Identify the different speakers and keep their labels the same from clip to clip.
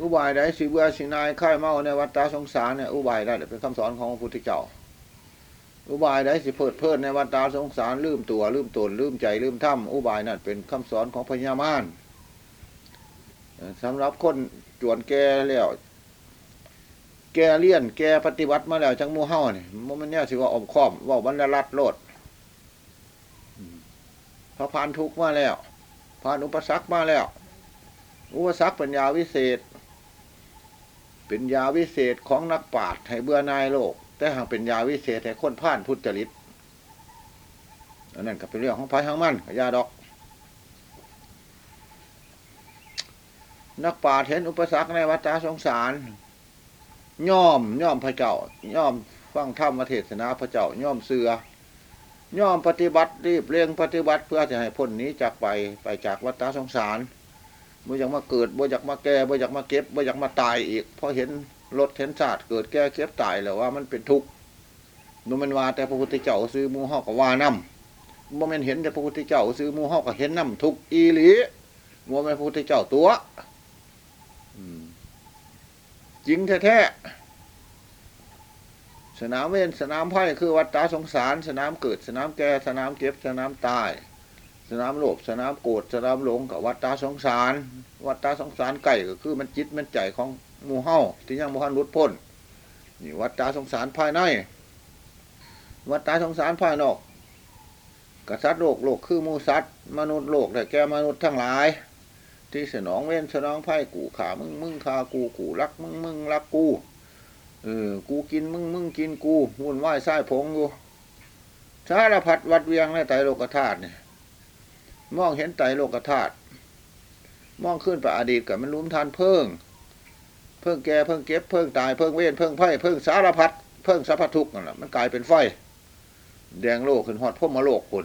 Speaker 1: อุบายใดสิเบื่อสินายค่ายเมาในวัฏฏะสงสารเนี่ยอุบายได้เป็นคำสอนของพระพุทธเจ้าอุบายใดสิเพิดเพลินในวัฏฏะสงสารลืมตัวลืมตนลืมใจลืมถ้ำอุบายนั่นเป็นคำสอนของพญามารเอ่อสำหรับคนจวนแก่แล้วแกเลี่ยนแกปฏิบัติมาแล้วจังมู่เฮาเนี่มันมันเนี่ยสิว่าอมคอมว่าบรรลัดโลดพระพานทุกมาแล้วผ่านอุปสรรคมาแล้ว อุปสรรคป็นยาวิเศษ เป็นยาวิเศษของนักปราชญ์ให้เบื่อนายโลก แต่หากเป็นยาวิเศษให้คนผ่านพุทธจริตอันนั้นก็เป็นเรื่องของพายของมันยาดอก นักปราชญ์เห็นอุปสรรคในวัฏสงสารย่อมย่อมพระเจ้าย่อมฟังธรรมเทศนาพระเจ้าย่อมเสือย่อมปฏิบัติรีบเร่งปฏิบัติเพื่อจะให้พ้นนี้จากไปไปจากวัฏสงสาร บ่อยากมาเกิดบ่อยากมาแก่บ่อยากมาเก็บบ่อยากมาตายอีกเพราะเห็นรถเห็นศาสตร์เกิดแก่เก็บตายแล้วว่ามันเป็นทุกข์นู่นมันว่าแต่พระพุทธเจ้าซื้อมูฮอกกับว่าน้ำบ่แม่นเห็นแต่พระพุทธเจ้าซื้อมูฮอกกับเห็นน้ำทุกข์อีหลีบ่แม่นพระพุทธเจ้าตัวอจริงแท้ๆสนามเวนสนามไพ่คือวัดตาสงสาร สนามเกิด สนามแก่สนามเก็บสนามตาย สนามโลภสนามโกรธสนามหลงกับวัดตาสงสาร วัดตาสงสารไก่ก็คือมันจิตมันใจของหมู่เฮาที่ยังบ่ทันหลุดพ้นนี่วัดตาสงสารภายใน วัดตาสงสารภายนอกกษัตริย์โลกโลกคือหมูสัตว์มนุษย์โลกแต่แก่มนุษย์ทั้งหลาย ที่สนองเว้นสนองไพ่กูขามึงมึงขากูกูรักมึงมึงรักกูเออกูกินมึงมึงกินกูวุ่นวายไส้ผงอยู่สารพัดวัดเวียงในไตรโลกธาตุเนี่ย มองเห็นไตโลกธาตุมองขึ้นไปอดีตกับมันลุ้มทานเพิ่ง เพิ่งแก่เพิ่งเก็บเพิ่งตายเพิ่งเว้นเพิ่งไพ่เพิ่งสารพัดเพิ่งสรรพทุกข์นั่นแหละมันกลายเป็นไฟ แดงโลกขึ้นฮอดพ่อมาโลกคน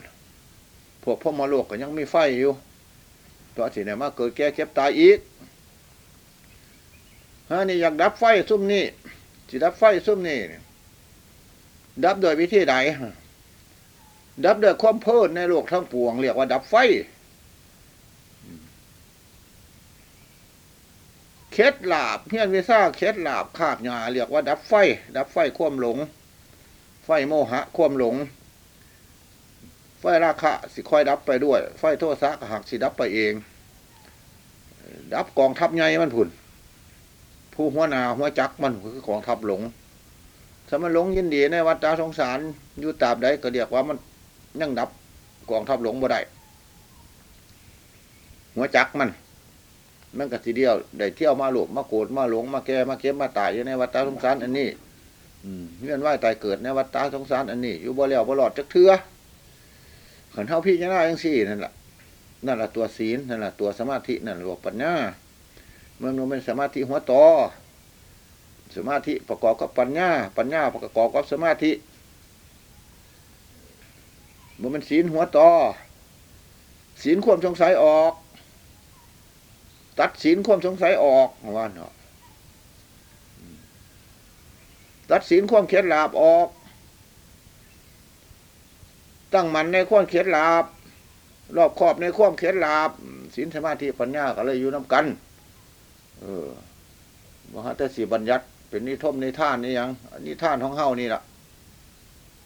Speaker 1: พวกพ่อมาโลกก็ยังมีไฟอยู่ตัวที่ไหนมาเกิดแก่เก็บตายอีกฮะนี่อยากดับไฟซุ่มนี่สิดับไฟซุ่มนี่ดับโดยวิธีใด ดับโดยความเพลินในโลกทั้งปวง เรียกว่าดับไฟเคล็ดลาบเพี้ยนวิซ่าเคล็ดลาบคาบหยาเรียกว่า ดับไฟ ดับไฟควมหลง ไฟโมหะควมหลง ไฟราคะสิค่อยดับไปด้วย ไฟโทษะก็หักสิดับไปเอง ดับกองทัพใหญ่มันผุนผู้หัวหนาหัวจักมันคือกองทัพหลงถ้ามันหลงยินดีในวัฏฏะสงสารอยู่ตราบใดก็เรียกว่ามัน ยังดับกองทัพหลงบ่ได้ หัวจักมันมันก็ทีเดียวได้เที่ยวมาหลบมาโกรธมาหลงมาแก่มาเก็บมาตายอยู่ในวัฏสงสารอันนี้อืมเงื่อนไหวตายเกิดในวัฏสงสารอันนี้ อยู่บ่แล้วบ่หลอดจักเทือขันเท่าพี่จะได้ยังสี่นั่นแหละนั่นแหละตัวศีลนั่นแหละตัวสมาธินั่นหละปัญญาเมื่อมันเป็นสมาธิหัวต่อสมาธิประกอบกับปัญญา ปัญญาประกอบกับสมาธิ มันศีลหัวต่อศีลความสงสัยออก ตัดศีลความสงสัยออกว่าเนาะตัดศีลความเขียนลาบออก ตั้งมันในความเขียนลาบ รอบครอบในความเขียนลาบศีลสมาธิปัญญาก็เลยอยู่น้ากัน เออว่าแต่สีบัญญัติ เป็นนิทมนิท่านนี่ยังนิท่านของเฮานี่แหละ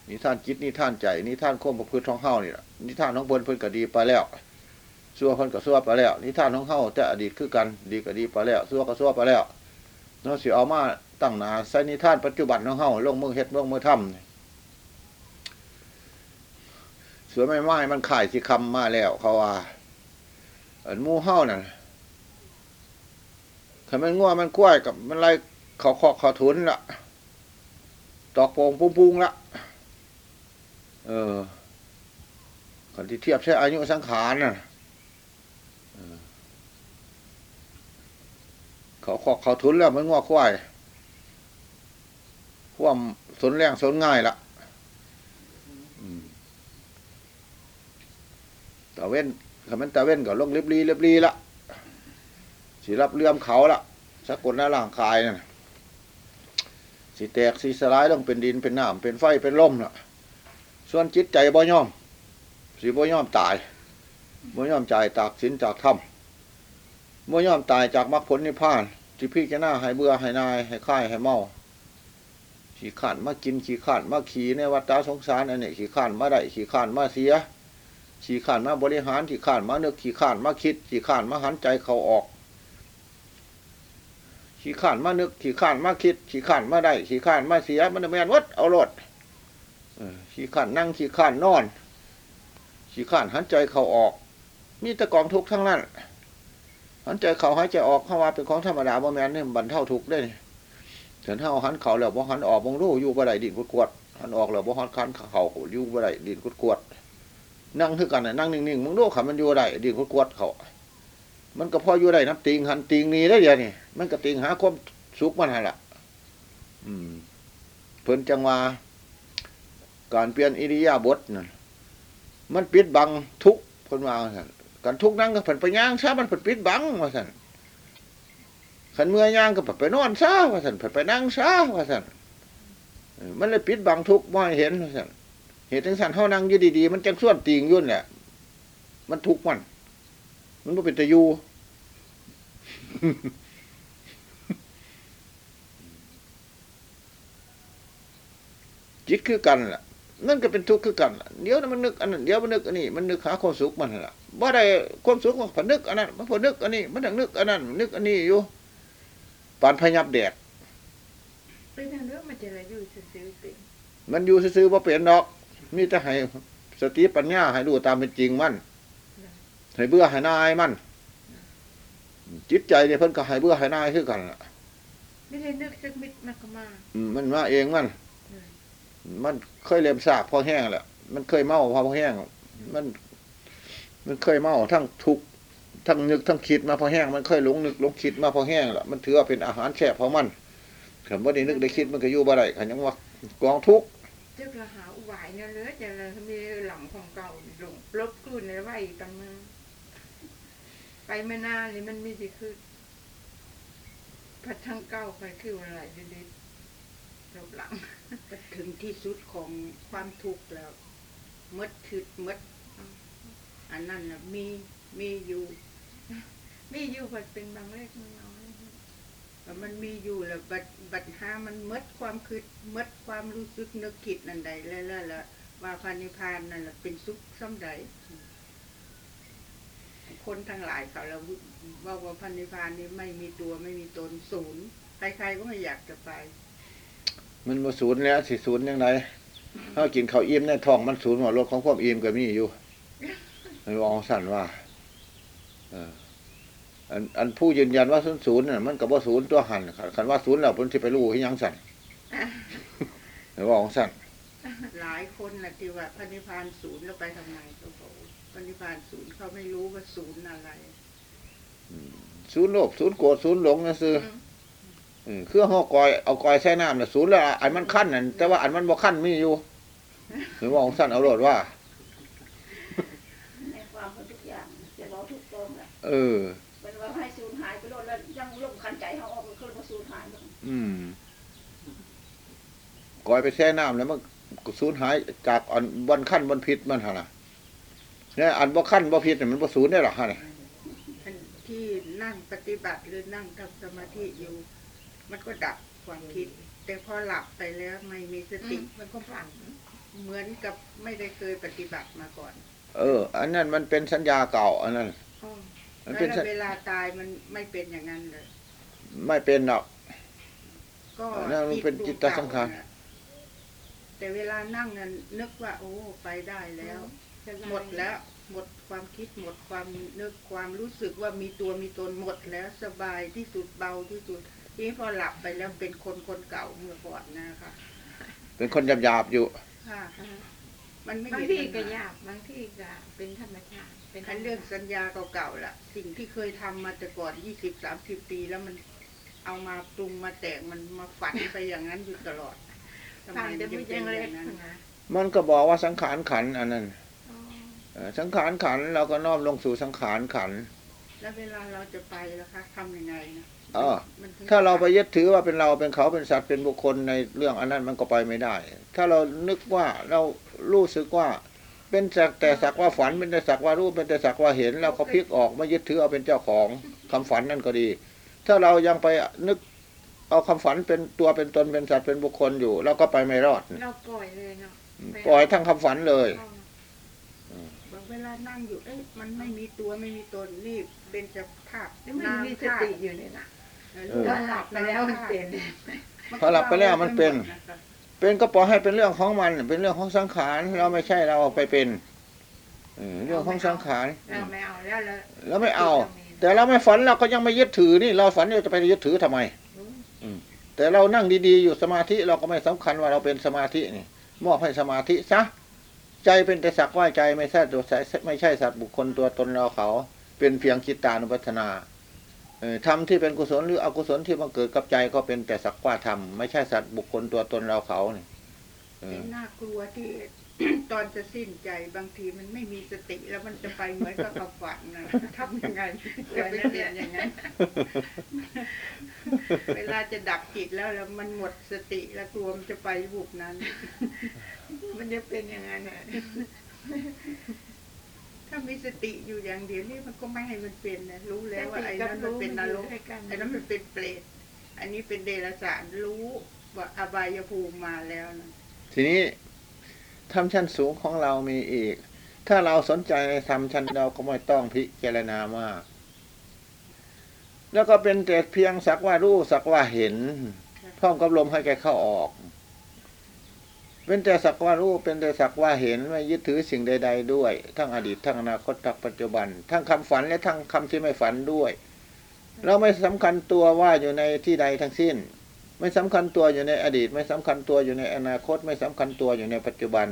Speaker 1: นิท่านจิตนิท่านใจนิท่านข้อมประพฤติของเฮานี่แหละนิท่านของเพิ่นเพิ่นก็ดีไปแล้วซัวเพิ่นก็ซัวไปแล้วนิท่านของเฮาแต่อดีตคือกันดีก็ดีไปแล้วซัวก็ซัวไปแล้วเนาะสิเอามาตั้งหนาใส่นิท่านปัจจุบันของเฮาลงมือเฮ็ดลงมือทำสวยไม่ไม้มันขายสิคำมาแล้ว เขาว่าอันมูเฮานั่นถ้ามันง่วมันกล้วยกับมันไรเขาขอกเขาทุนละตอกโป่งปุ้งปุ้งละ ออคนที่เทียบใช้อายุสังขารน่ะเขาขอกเขาทุนแล้วมันง่วควายควมสนแรงสนง่ายละตะเว้นถ้ามันตะเว้นก็ลงเรียบรีเรียบรีละสิรับเลื่อมเขาละสะกดหน้าร่างกายนั่นสิแตกสิสลายลงเป็นดินเป็นน้ำเป็นไฟเป็นลมล่ะ ส่วนจิตใจบ่ย่อมสิบ่ย่อมตายบ่ย่อมใจจากสินจากธรรมบ่ย่อมตายจากมรรคผลนิพพานที่พี่จะหน้าให้เบื่อให้นายให้ค่ายให้เมาขี่ข้านมากินขี่ข้านมาขี่ในวัฏสงสารอันนี้ขี่ข้านมาได้ขี่ข้านมาเสียขี่ข้านมาบริหารขี่ข้านมาเนึกขี่ข้านมาคิดขี่ข้านมาหันใจเขาออกขี่ข้านมานึกขี่ข้านมาคิดขี่ข้านมาได้ขี่ข้านมาเสียมันแมนวัดเอารถเออ ขี่ข้านนั่งขี่ข้านนอน ขี่ข้านหันใจเขาออก มีแต่กองทุกข์ทั้งนั้น หันใจเขาหายใจออกเข้ามาเป็นของธรรมดาบ่แม่นนี่บรรเทาทุกข์ได้นี่ถึงเท่าหันเข่าแล้วบ่หันออกบ่รู้อยู่บ่ได้ดินกุดกวดหันออกแล้วบ่หันคันเข่าอยู่บ่ได้ดินกุดกวดนั่งคือกันน่ะนั่งนิ่งๆมึงรู้ค่ะมันอยู่ได้ดินกุดกวดเขามันก็พออยู่ได้น้ำติงหันติงนี้ได้เดียวนี่มันก็ติงหาความสุขมันหั่นล่ะอืมเพิ่นจังว่า การเปลี่ยนอิริยาบถนั่นมันปิดบังทุกข์เพิ่นว่าซั่นกันทุกนั่งก็เพิ่นไปย่างซะมันเพิ่นปิดบังว่าซั่นขันเมื่อย่างก็เพิ่นไปนอนซะว่าซั่นเพิ่นไปนั่งซะว่าซั่นมันเลยปิดบังทุกข์บ่เห็นว่าซั่นเหตุจังซั่นเฮานั่งอยู่ดีๆมันจังส่วนติงยู่นแหละมันทุกข์มัน มันบ่เป็นตะอยู่จิตคือกันล่ะ นั่นก็เป็นทุกข์คือกันล่ะเดี๋ยวนั้นมันนึกอันนั้นเดี๋ยวมันนึกอันนี้มันนึกหาความสุขมันนั่นล่ะบ่ได้ความสุขมันผนึกอันนั้นมันผนึกอันนี้มันดังนึกอันนั้นนึกอันนี้อยู่ปานพยับแดด
Speaker 2: เป็นทางเรื่องมันจะอะไรอยู่ซื่อๆเป็น
Speaker 1: มันอยู่ซื่อๆบ่เป็นดอกมีแต่ให้สติปัญญาให้รู้ตามเป็นจริงมันให้เบื่อให้นายมันจิตใจเนี่ยเพิ่นก็ให้เบื่อให้นายคือกันล่ะ
Speaker 2: ไม่ได้นึกสักมิดมันก็มา
Speaker 1: อืมมันมาเองมัน
Speaker 2: อื มั
Speaker 1: นเคยเลียมสากพอแห้งแหละมันเคยเมาพอแห้ง มัน มันเคยเมาทั้งทุกข์ทั้งนึกทั้งคิดมาพอแห้ง มันเคยหลงนึกหลงคิดมาพอแห้งแหละมันถือว่าเป็นอาหารแช่พอมันขันว่าได้นึกได้คิดมันก็อยู่บ่ได้ขันยังว่ากองทุกข์
Speaker 2: เจ้าก็หาอุบายเนี่ยเลยจะเลยมีหลังของเก่าหลงลบคืนในไว้ตังมาไปไม่นานเลยมันไม่ได้คือพัดทั้งเก้าไปคืออะไรดิดๆลบหลัง
Speaker 3: ถึงที่สุดของความทุกข์แล้วมดถึดมด อันนั้นนะมีมีอยู่
Speaker 2: มีอยู่พัดเป็นบางเล็กน้อย
Speaker 3: แต่มันมีอยู่แล้วบัดบัดหามันมดความคิดมดความรู้สึกนึกคิดนั่นใดแล้วแล้วว่าพานิพพานนั่นแหละเป็นสุขซ้ำใดคนทั้งหลายเขาแล้วว่าว่าพานิพานนี้ไม่มีตัวไม่มีตนศูนย์ใครๆก็ไม่อยากจะไป
Speaker 1: มันมาศูนย์แล้วสิศูนย์ยังไงถ้ากินข้าวอิ่มในท้องมันศูนย์หัวรถของความอิ่มก็มีอยู่มันวองสั่นว่าเอออันอันผู้ยืนยันว่าศูนย์ศูนย์น่ะมันกับว่าศูนย์ตัวหันคันว่าศูนย์แล้วเพิ่นสิไปรู้ให้ยังสั่นมันวองสั่น
Speaker 3: หลายคนนะที่ว่าพระนิพพานศูนย์แล้วไปทำไมเขาบอกพระนิพพานศูนย์เขาไม่รู้ว่าศูนย์อะไร
Speaker 1: ศูนย์โลภศูนย์โกรธศูนย์หลงนะซื้อ เออคือห่อกอยเอากอยใส่น้ำน่ะศูนย์แล้วอันมันขั้นนั่นแต่ว่าอันมันบ่ขั้นมีอยู่หรือว่าของสั้นเอาโลดว่า
Speaker 4: ในความเป็นทุกอย่างจะรอทุกตรงแหละ
Speaker 1: เออ
Speaker 4: เป็นว่าให้สูญหายไปโลดแล้วยังลงคันใจเขาออกก็คือว่าสูญหายลง
Speaker 1: อืมกอยไปแช่น้ำแล้วมันก็สูญหายจากอันบนขั้นบนพิษมันหนน่ะเนี่ยอันบ่ขั้นบ่พิษเนี่ยมันบ่สูญได้หรอกฮะเนี่ย
Speaker 3: อันที่นั่งปฏิบัติหรือนั่งทำสมาธิอยู่ มันก็ดับความคิด แต่พอหลับไปแล้วไม่มีส
Speaker 2: ติ
Speaker 3: ติ
Speaker 2: มันก็ฝัน
Speaker 3: เหมือนกับไม่ได้เคยปฏิบัติมาก่อน
Speaker 1: เออ อันนั้นมันเป็นสัญญาเก่า อันนั้น
Speaker 3: อ๋อ
Speaker 1: มัน
Speaker 3: แล้
Speaker 1: เป็น
Speaker 3: ว
Speaker 1: สัญ
Speaker 3: เวลาตายมันไม่เป็นอย่างนั้นเลย
Speaker 1: ไม่เป็นหรอก
Speaker 3: ก็
Speaker 1: อันนั้นมันเป็นจิตตสังขาร
Speaker 3: ดวเก่น่ะแต่เวลานั่งนั้นนึกว่า โอ้ไปได้แล้ว หมดแล้ว หมดความคิดหมดความนึกความรู้สึกว่ามีตัวมีตนหมดแล้วสบายที่สุดเบาที่สุดที นี้พอหลับไปแล้วเป็นคนคนเก่าเมื่อก่อนนะคะ
Speaker 1: เป็นคนหยาบๆอยู่
Speaker 3: ค่ะมันไม่
Speaker 2: บาง
Speaker 3: เห็น
Speaker 2: ที่
Speaker 3: ปัญ
Speaker 2: ก็
Speaker 3: หายา
Speaker 2: กบางที่ก็เป็นธรรมชาติเป็น
Speaker 3: อันเรื่องสัญญาเก่าๆล่ะ สิ่งที่เคยทำมาแต่ก่อนยี่สิบสามสิบปีแล้วมันเอามาปรุงมาแต่งมันมาฝันไปอย่างนั้นอยู่ตลอดทำไม
Speaker 2: ฟัง
Speaker 3: มัน
Speaker 2: จะ
Speaker 3: จึ
Speaker 2: ไม่
Speaker 3: งเป็
Speaker 2: ยั
Speaker 3: น
Speaker 2: ง
Speaker 3: อ
Speaker 2: เล็ก
Speaker 3: ย่างนั้น
Speaker 2: นะ
Speaker 1: มันก็บอกว่าสังขารขันธ์อันนั้น
Speaker 2: อ๋อ
Speaker 1: เออสังขารขันธ์เราก็น้อมลงสู่สังขารขันธ์
Speaker 3: แล้วเวลาเราจะไปล่ะคะทำยังไงนะ
Speaker 1: เออ
Speaker 3: มันถึง
Speaker 1: ถ้าเราไปยึดถือว่าเป็นเราเป็นเขาเป็นสัตว์เป็นบุคคลในเรื่องอันนั้นมันก็ไปไม่ได้ ถ้าเรานึกว่าเรารู้สึกว่า เป็นสักแต่สักว่าฝันเป็นแต่สักว่ารู้เป็นแต่สักว่าเห็นเราก็พลิกออกมายึดถือเอาเป็นเจ้าของคำฝันนั่นก็ดี ถ้าเรายังไปนึกเอาคำฝันเป็นตัวเป็นตนเป็นสัตว์เป็นบุคคลอยู่เราก็ไปไม่รอด
Speaker 2: เราปล่อยเลยเนาะ
Speaker 1: ปล่อยทั้งคำฝันเลย
Speaker 3: บางเวลานั่งอยู่เอ๊ะมันไม่มีตัวไม่มีตนนี่เป็นสภาพ
Speaker 2: นี่มันมีสติอยู่เนี่ยนะ
Speaker 3: เออ
Speaker 1: เออ
Speaker 2: เราหลับไปแล้วมันเป็น
Speaker 1: พอหลับไปแล้วมันเป็น เป็นก็ปล่อยให้เป็นเรื่องของมัน เป็นเรื่องของสังขารเราไม่ใช่เราไปเป็นเออเรื่องของสังขาร
Speaker 2: เราไม่เอาแล้วแล้ว
Speaker 1: ไม่เอา แต่เราไม่ฝันเราก็ยังไม่ยึดถือนี่เราฝันเราจะไปยึดถือทำไมแต่เรานั่งดีๆอยู่สมาธิเราก็ไม่สำคัญว่าเราเป็นสมาธินี่มอบให้สมาธิซะใจเป็นแต่สักว่าใจไม่ใช่ตัวไม่ใช่สัตว์บุคคลตัวตนเราเขา เป็นเพียงจิตตานุปัฏฐนา เออทำที่เป็นกุศลหรืออกุศลที่บังเกิดกับใจก็เป็นแต่สักว่าธรรมไม่ใช่สัตว์บุคคลตัวตนเราเขานี่เอ
Speaker 3: เป็
Speaker 1: อน
Speaker 3: น่ากลัวที่ตอนจะสิ้นใจบางทีมันไม่มีสติแล้วมันจะไปเหมือนกับความฝันนะทำยังไงจะไม่เปลี่ยนอย่างนั้นเวลาจะดับจิตแล้วแล้วมันหมดสติแล้วกลัวมันจะไปบุบนั้น
Speaker 2: มันจะเป็นอย่างนั้นน่ะ
Speaker 3: ถ้ามีสติอยู่อย่างเดียวนี่มันก็ไม่ให้มันเป็นนะรู้แล้วว่าไอ้นั้นมันเป็นนรก
Speaker 2: ให้กัน
Speaker 3: ไอ้นั้นมันเป็นเปรตอันนี้เป็นเดรัจฉานรู้ว่าอบายภูมิมาแล้วนะ
Speaker 1: ทีนี้ธรรมชั้นสูงของเรามีอีก ถ้าเราสนใจในธรรมชั้นเราก็ไม่ต้องพิจารณามาก แล้วก็เป็นแต่เพียงสักว่ารู้สักว่าเห็นพร้อมกับลมให้แกเข้าออก เป็นแต่สักว่ารู้เป็นแต่สักว่าเห็นไม่ยึดถือสิ่งใด ๆ ด้วย ทั้งอดีตทั้งอนาคตทั้งปัจจุบัน ทั้งคำฝันและทั้งคำที่ไม่ฝันด้วย เราไม่สำคัญตัวว่าอยู่ในที่ใดทั้งสิ้น ไม่สำคัญตัวอยู่ในอดีต ไม่สำคัญตัวอยู่ในอนาคต ไม่สำคัญตัวอยู่ในปัจจุบัน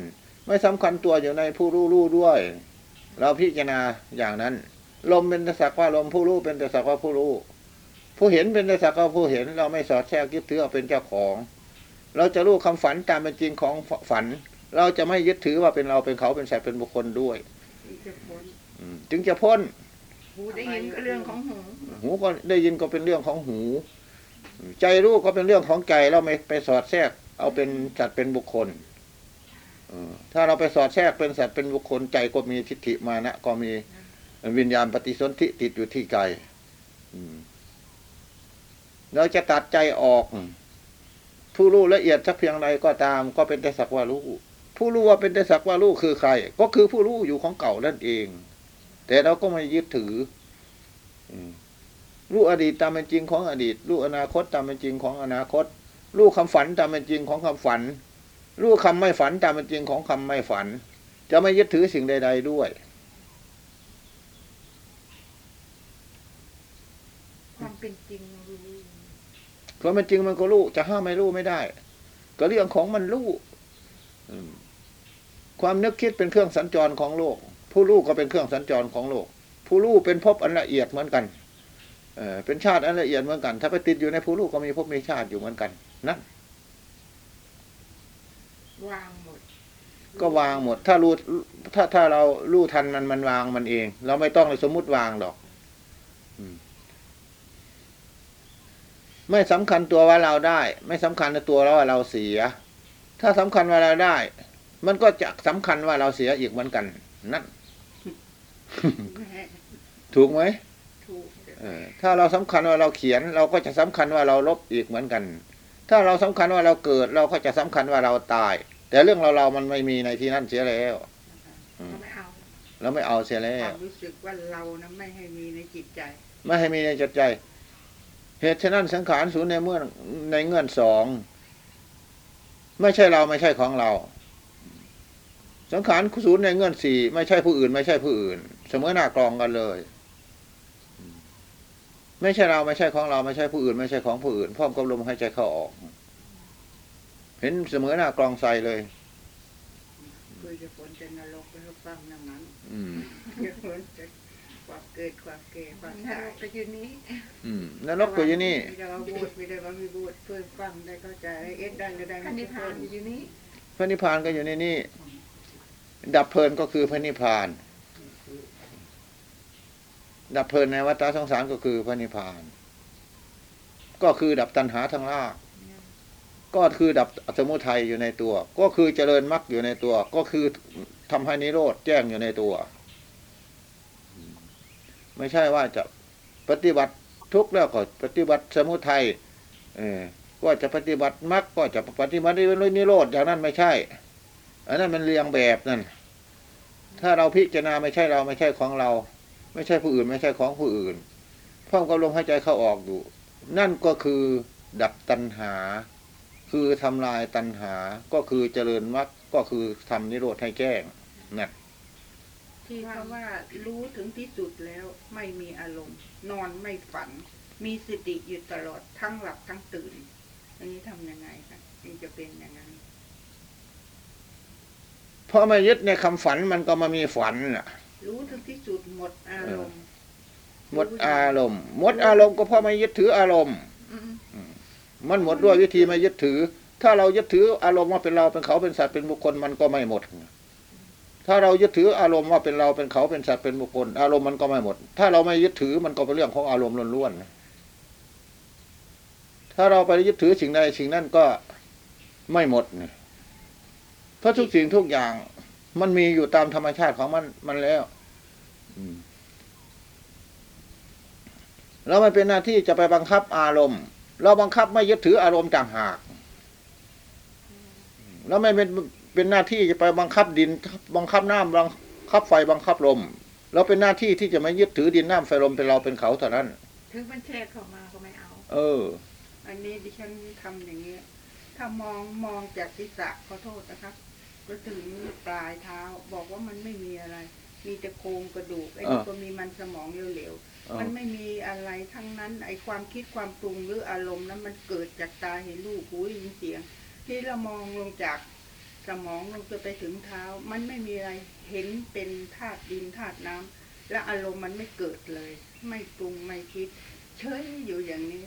Speaker 1: ไม่สำคัญตัวอยู่ในผู้รู้รู้ด้วย เราพิจารณาอย่างนั้น ลมเป็นแต่สักว่าลมผู้รู้เป็นแต่สักว่าผู้รู้ ผู้เห็นเป็นแต่สักว่าผู้เห็น เราไม่สอดแทรกยึดถือเอาเป็นเจ้าของ เราจะรู้คำฝันตามเป็นจริงของฝัน เราจะไม่ยึดถือว่าเป็นเราเป็นเขาเป็นสัตว์เป็นบุคคลด้วย
Speaker 3: ที่จะพ้น
Speaker 1: อืมจึงจะพ้น
Speaker 2: หูได้ยินก็เรื่องของหู
Speaker 1: หูก็ได้ยินก็เป็นเรื่องของหู ใจรู้ก็เป็นเรื่องของใจเราไม่ไปสอดแทรก เอาเป็นสัตว์เป็นบุคคลเออถ้าเราไปสอดแทรกเป็นสัตว์เป็นบุคคลใจก็มีทิฏฐิมานะก็มีวิญญาณปฏิสนธิติดอยู่ที่ใจอืมเราจะตัดใจออก ผู้รู้ละเอียดสักเพียงใดก็ตาม ก็เป็นแต่สักว่ารู้ผู้รู้ว่าเป็นแต่สักว่ารู้คือใคร ก็คือผู้รู้อยู่ของเก่านั่นเอง แต่เราก็ไม่ยึดถือรู้อดีตตามเป็นจริงของอดีตรู้อนาคตตามเป็นจริงของอนาคตรู้คำฝันตามเป็นจริงของคำฝันรู้คำไม่ฝันตามเป็นจริงของคำไม่ฝัน จะไม่ยึดถือสิ่งใด ๆด้วย
Speaker 2: ความเป็นจริง
Speaker 1: เพราะมันจริงมันก็รู้จะห้ามไม่รู้ไม่ได้ ก็เรื่องของมันรู้อืมความนึกคิดเป็นเครื่องสัญจรของโลก ผู้รู้ก็เป็นเครื่องสัญจรของโลก ผู้รู้เป็นภพอันละเอียดเหมือนกันเออเป็นชาติอันละเอียดเหมือนกัน ถ้าไปติดอยู่ในผู้รู้ก็มีภพมีชาติอยู่เหมือนกันนั่น
Speaker 2: วางหมด
Speaker 1: ก็วางหมด ถ้ารู้ถ้าถ้าเรารู้ทันมันมันวางมันเอง เราไม่ต้องไปสมมุติวางหรอกอืม ไม่สำคัญตัวว่าเราได้ ไม่สำคัญในตัวเราว่าเราเสีย ถ้าสำคัญว่าเราได้ มันก็จะสำคัญว่าเราเสียอีกเหมือนกัน นั่น
Speaker 3: แม่
Speaker 1: ถูกไหม
Speaker 3: ถูก
Speaker 1: เออถ้าเราสำคัญว่าเราเขียน เราก็จะสำคัญว่าเราลบอีกเหมือนกัน ถ้าเราสำคัญว่าเราเกิด เราก็จะสำคัญว่าเราตาย แต่เรื่องเราเรามันไม่มีในที่นั่นเสียแล้วอืม
Speaker 2: ก็ไม่เอา
Speaker 1: เราไม่เอาเสียแล้
Speaker 3: คววามรู้สึกว่าเรานะไม่ให้มีในจิตใจ
Speaker 1: ไม่ให้มีในจิตใจ เหตุฉะนั้นสังขารศูนย์ในเมื่อในเงื่อนสองไม่ใช่เราไม่ใช่ของเรา สังขารศูนย์ในเงื่อนสี่ไม่ใช่ผู้อื่น ไม่ใช่ผู้อื่น เสมอหน้ากรองกันเลย ไม่ใช่เราไม่ใช่ของเรา ไม่ใช่ผู้อื่น ไม่ใช่ของผู้อื่นพร้อมกับลมหายใจเข้าออก เห็นเสมอหน้ากรองใสเลย
Speaker 3: เพื่อจะพ้นจากนรกไปให้ฟังนั้นนั้น
Speaker 1: อืม
Speaker 3: จะพ้นจากความ เกิดความแก่ความ
Speaker 2: ถ้า
Speaker 3: ตาย
Speaker 2: เราไปอยู่นี้
Speaker 1: อืมนรกก็อยู่นี่
Speaker 3: มีแต่ว่าพูดมีแต่ว่ามีพูดเพื่อฟังได้เข้าใจเอ็ดได้ก็ได้
Speaker 2: กันนิพพานอยู่นี้
Speaker 1: พระนิพพานก็อยู่ในนี่ ดับเพลินก็คือพระนิพพาน ดับเพลินในวัฏสงสารก็คือพระนิพพาน ก็คือดับตัณหาทั้งราก ก็คือดับสมุทัยอยู่ในตัว ก็คือเจริญมรรคอยู่ในตัว ก็คือทำให้นิโรธแจ้งอยู่ในตัว ไม่ใช่ว่าจะปฏิบัติทุกข์แล้วก็ปฏิบัติสมุทัยเออก็จะปฏิบัติมรรคก็จะปฏิบัตินิโรธอย่างนั้นไม่ใช่ อันนั้นมันเรียงแบบนั่นถ้าเราพิจารณาไม่ใช่เราไม่ใช่ของเรา ไม่ใช่ผู้อื่น ไม่ใช่ของผู้อื่นพร้อมกับลมหายใจเข้าออกอยู่ นั่นก็คือดับตัณหา คือทำลายตัณหาก็คือเจริญมรรคก็คือทำนิโรธให้แจ้งนั่น
Speaker 3: ที่เขาว่ารู้ถึงที่สุดแล้วไม่มีอารมณ์ นอนไม่ฝัน มีสติอยู่ตลอดทั้งหลับทั้งตื่น อันนี้ทำยังไงคะจึงจะเป็นอย่างนั้น
Speaker 1: เพราะมายึดในคำฝันมันก็มามีฝันน่ะ
Speaker 3: รู้ถึงที่สุดหมดอารมณ์
Speaker 1: หมดอารมณ์ หมดอารมณ์ก็เพราะไม่ยึดถืออารมณ์
Speaker 2: อืม
Speaker 1: มันหมดด้วยวิธีไม่ยึดถือ ถ้าเรายึดถืออารมณ์ว่าเป็นเราเป็นเขาเป็นสัตว์เป็นบุคคลมันก็ไม่หมด ถ้าเรายึดถืออารมณ์ว่าเป็นเราเป็นเขาเป็นสัตว์เป็นบุคคล อารมณ์มันก็ไม่หมด ถ้าเราไม่ยึดถือมันก็เป็นเรื่องของอารมณ์ล้วนๆถ้าเราไปยึดถือสิ่งใดสิ่งนั้นก็ไม่หมดเนี่ยเพราะทุกสิ่งทุกอย่างมันมีอยู่ตามธรรมชาติของมันมันแล้วอืมแล้วมันเป็นหน้าที่จะไปบังคับอารมณ์ เราบังคับไม่ยึดถืออารมณ์ต่างหาก แล้วไม่เป็น เป็นหน้าที่จะไปบังคับดิน บังคับน้ำบังคับไฟบังคับลม เราเป็นหน้าที่ที่จะไม่ยึดถือดินน้ำไฟลมเป็นเราเป็นเขาเท่านั้น
Speaker 2: ถึงมันแทรกเข้ามาก็ไม่เอา
Speaker 1: เออ
Speaker 3: อันนี้ดิฉันทำอย่างนี้ ถ้ามองมองจากศีรษะขอโทษนะครับ ก็ถึงปลายเท้าบอกว่ามันไม่มีอะไร มีแต่โครงกระดูกไอ้นี่
Speaker 1: อ่า
Speaker 3: ก็มีมันสมองเหลว
Speaker 1: เออ
Speaker 3: ๆมันไม่มีอะไรทั้งนั้น ไอ้ความคิดความปรุงหรืออารมณ์นั้นมันเกิดจากตาเห็นรูปหูได้ยินเสียง ที่เรามองลงจาก สมองลงจะไปถึงเท้า มันไม่มีอะไรเห็นเป็นธาตุดินธาตุน้ำและอารมณ์มันไม่เกิดเลย ไม่ปรุงไม่คิด เฉยอยู่อย่างนี้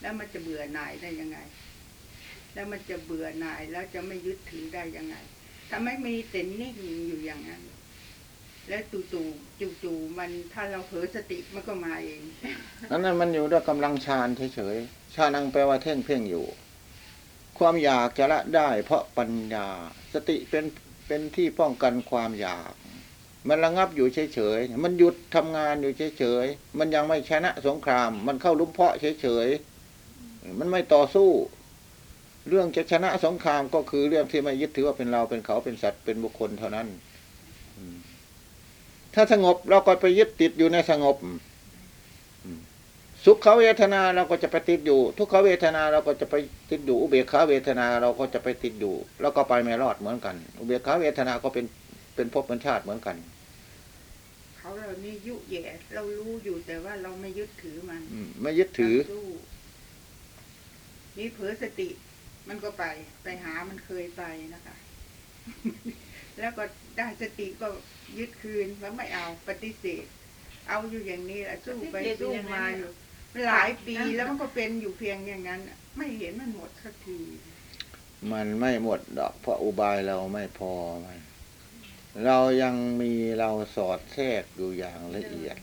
Speaker 3: แล้วมันจะเบื่อหน่ายได้ยังไง แล้วมันจะเบื่อหน่ายแล้วจะไม่ยึดถือได้ยังไงถ้าไม่มีเต็นนิ่งอยู่อย่างนั้น แล้วจู่ๆจู่ๆมันถ้าเราเผลอสติมันก็มาเอง
Speaker 1: นั่นนั่นมันอยู่ด้วยกำลังฌานเฉยๆฌานังแปลว่าเท่งเพ่งอยู่ ความอยากจะละได้ เพราะปัญญา สติเป็นเป็นที่ป้องกันความอยาก มันระงับอยู่เฉยๆ มันหยุดทำงานอยู่เฉยๆ มันยังไม่ชนะสงคราม มันเข้าลุ้มเพาะเฉยๆ มันไม่ต่อสู้ เรื่องจะชนะสงครามก็คือเรื่องที่ไม่ยึดถือว่าเป็นเราเป็นเขาเป็นสัตว์เป็นบุคคลเท่านั้น ถ้าสงบเราก็ไปยึดติดอยู่ในสงบ สุขเวทนาเราก็จะไปติดอยู่ ทุกขเวทนาเราก็จะไปติดอยู่ อุเบกขาเวทนาเราก็จะไปติดอยู่ แล้วก็ไปไม่รอดเหมือนกัน อุเบกขาเวทนาก็เป็นเป็นภพเป็นชาติเหมือนกัน
Speaker 3: เขาเรานี่ยุแย่เรารู้อยู่แต่ว่าเราไม่ยึดถือมัน
Speaker 1: อืมไม่ยึดถือ
Speaker 3: สู้นี่เผลอสติ มันก็ไปไปหามันเคยไปนะคะ แล้วก็ได้สติก็ยึดคืนแล้วไม่เอาปฏิเสธ เอาอยู่อย่างนี้แหละสู้ไปสู้มาอยู่ หลายปีแล้วมันก็เป็นอยู่เพียงอย่างนั้น ไม่เห็นมันหมดสักที
Speaker 1: มันไม่หมดดอก เพราะอุบายเราไม่พอมัน เรายังมีเราสอดแทรกอยู่อย่างละเอียด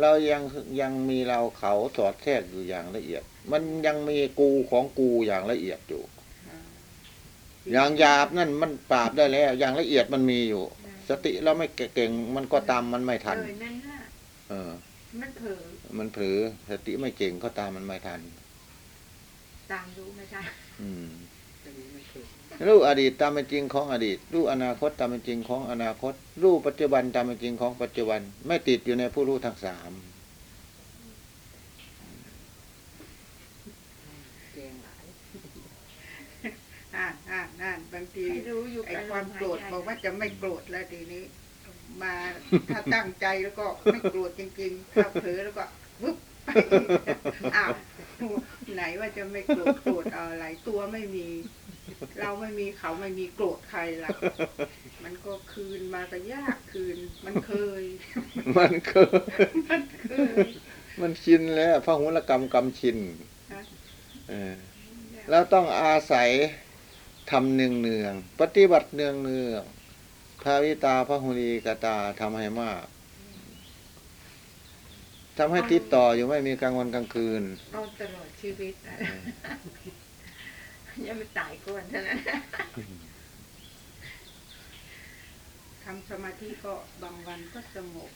Speaker 1: เรายังยังมีเราเขาสอดแทรกอยู่อย่างละเอียด มันยังมีกูของกูอย่างละเอียดอยู่อย่างหยาบนั่นมันปราบได้แล้ว อย่างละเอียดมันมีอยู่ สติเราไม่เก่งมันก็ตามมันไม่ทัน
Speaker 2: เออนั่นน่ะ
Speaker 1: เออ
Speaker 2: มันเผลอ
Speaker 1: มันเผลอสติไม่เก่งก็ตามมันไม่ทัน
Speaker 2: ตามรู้ไม่ได้
Speaker 1: อืมรู้อดีตตามเป็นจริงของอดีต รู้อนาคตตามเป็นจริงของอนาคต รู้ปัจจุบันตามเป็นจริงของปัจจุบัน ไม่ติดอยู่ในผู้รู้ทั้งสาม
Speaker 3: อ่านอ่านอ่านบางที
Speaker 2: ให้รู้อยู่
Speaker 3: ไอ้
Speaker 2: กับ
Speaker 3: ความโกรธ
Speaker 2: ลมหยใจ
Speaker 3: บอกว่าจะไม่โกรธแล้วทีนี้ มาถ้าตั้งใจแล้วก็ไม่โกรธจริงๆถ้าเผลอแล้วก็ วึบไปอ้าวไหนว่าจะไม่โกรธโกรธเอาอะไรตัวไม่มี เราไม่มีเขาไม่มีโกรธใครล่ะ มันก็คืนมาก็ยากคืน มันเคย
Speaker 1: มันเคย
Speaker 3: มันเคย
Speaker 1: มันชินแล้วพระหุลกรรมกรรมชิน
Speaker 3: ฮะ
Speaker 1: เออแล้วต้องอาศัยทำเนืองเนืองๆปฏิบัติเนืองเนืองๆภาวิตาพระหุลีกตาทำให้มาก ทำให้ติดต่ออยู่ไม่มีกลางวันกลางคืน
Speaker 2: เอาตลอดชีวิตนะอยังไม่ตายก่อนเท่านั้น
Speaker 3: ทำสมาธิก็บางวันก็สงบ